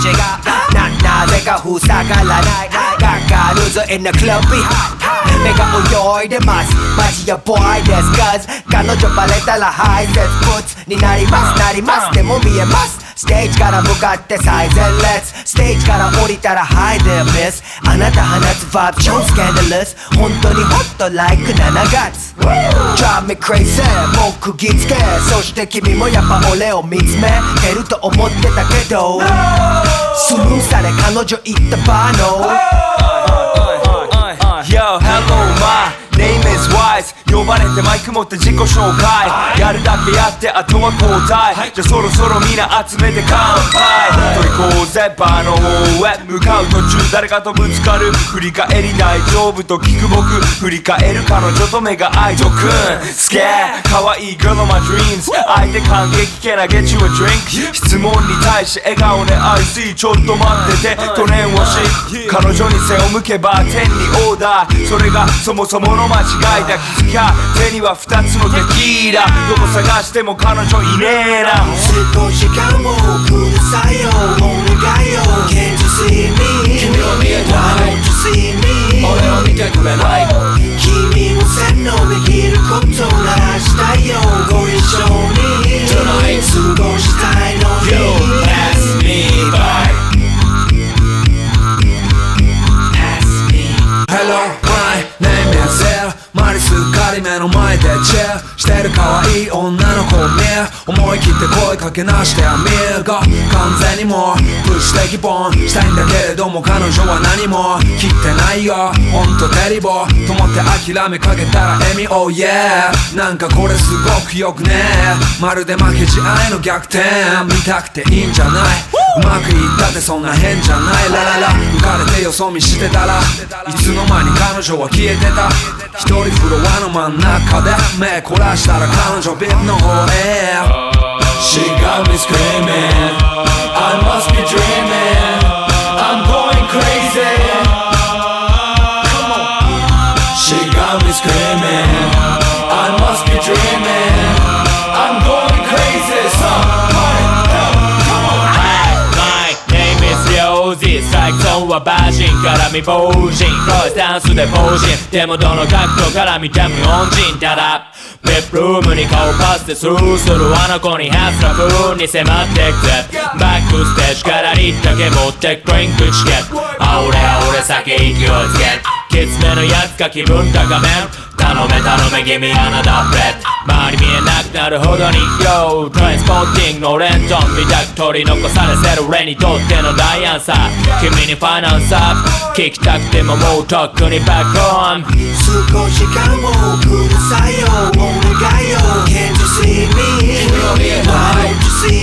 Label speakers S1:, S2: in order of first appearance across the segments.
S1: 口がななぜか塞がらないかかるぞ in the club behind. 目が泳いでますマジやボーイです Cause 彼女バレたら排泄物になりますなりますでも見えますステージから向かって最前列。ステージから降りたら Hi there miss あなた放つバーブ超スキャンダルス。本当にホット like 7月。Drive me crazy もう釘付け。そして君もやっぱ俺を見つめ。てると思ってたけど。スルーされ彼女言ったバーの
S2: れてマイク持って自己紹介。やるだけやってあとは交代。じゃあそろそろみんな集めて乾杯。取りこうぜバーの方へ向かう途中誰かとぶつかる。振り返り大丈夫と聞く僕。振り返る彼女と目が合いとくん。スケー可愛い girl of my dreams 相手感激 Can I get you a drink 質問に対し笑顔で I see ちょっと待ってて。と念をし彼女に背を向けば天にオーダー。それがそもそもの間違いだ。気づきゃ手には二つのテキーラ。どこ探しても彼女いねえな。
S1: 少し間を
S3: マリスかり目の前でチェアしてる可愛い女の子を見思い切って声かけなしてみるが完全にもうプッシュ的ボンしたいんだけれども彼女は何も切ってないよ。ほんとテリボと思って諦めかけたらエミ Oh yeah なんかこれすごくよくね。まるで負け試合の逆転。見たくていいんじゃない。うまくいったってそんな変じゃない。ラララ。浮かれてよそ見してたら。いつの間に彼女は消えてた。一人フロアの真ん中で。目凝らしたら彼女ビルの方へ。She got me screaming. I must be dreaming.
S4: はバージンから未亡人。黒いスタンスでポージン。でもどの角度から見ても日本人。ただベップルームに顔パスでスルーするあの子にハスラ風に迫ってくぜ。バックステージからリッだけ持ってクリンクチケット。あおれあ俺酒勢いつけ。きつめのやつか気分高め。頼め頼め君あなたブレッド周り見えなくなるほどに Yo トランスポーティングのレントン見たく取り残されせる俺にとっての大アンサー。君にファイナンサー。聞きたくてももうとっくにバックホーム
S1: 少し間をくださいよ。お願いよ。Can't you see me?
S3: 君を見えた
S1: Why don't you see me?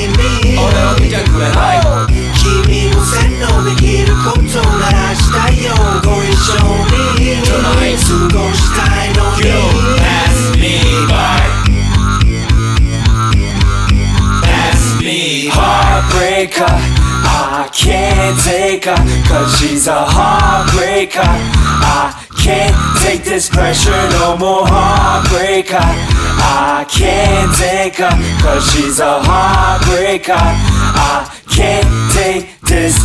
S2: Heartbreaker I can't take her Cause she's a heartbreaker. I can't take this pressure no more Heartbreaker. I can't take her Cause she's a heartbreaker. I can't take this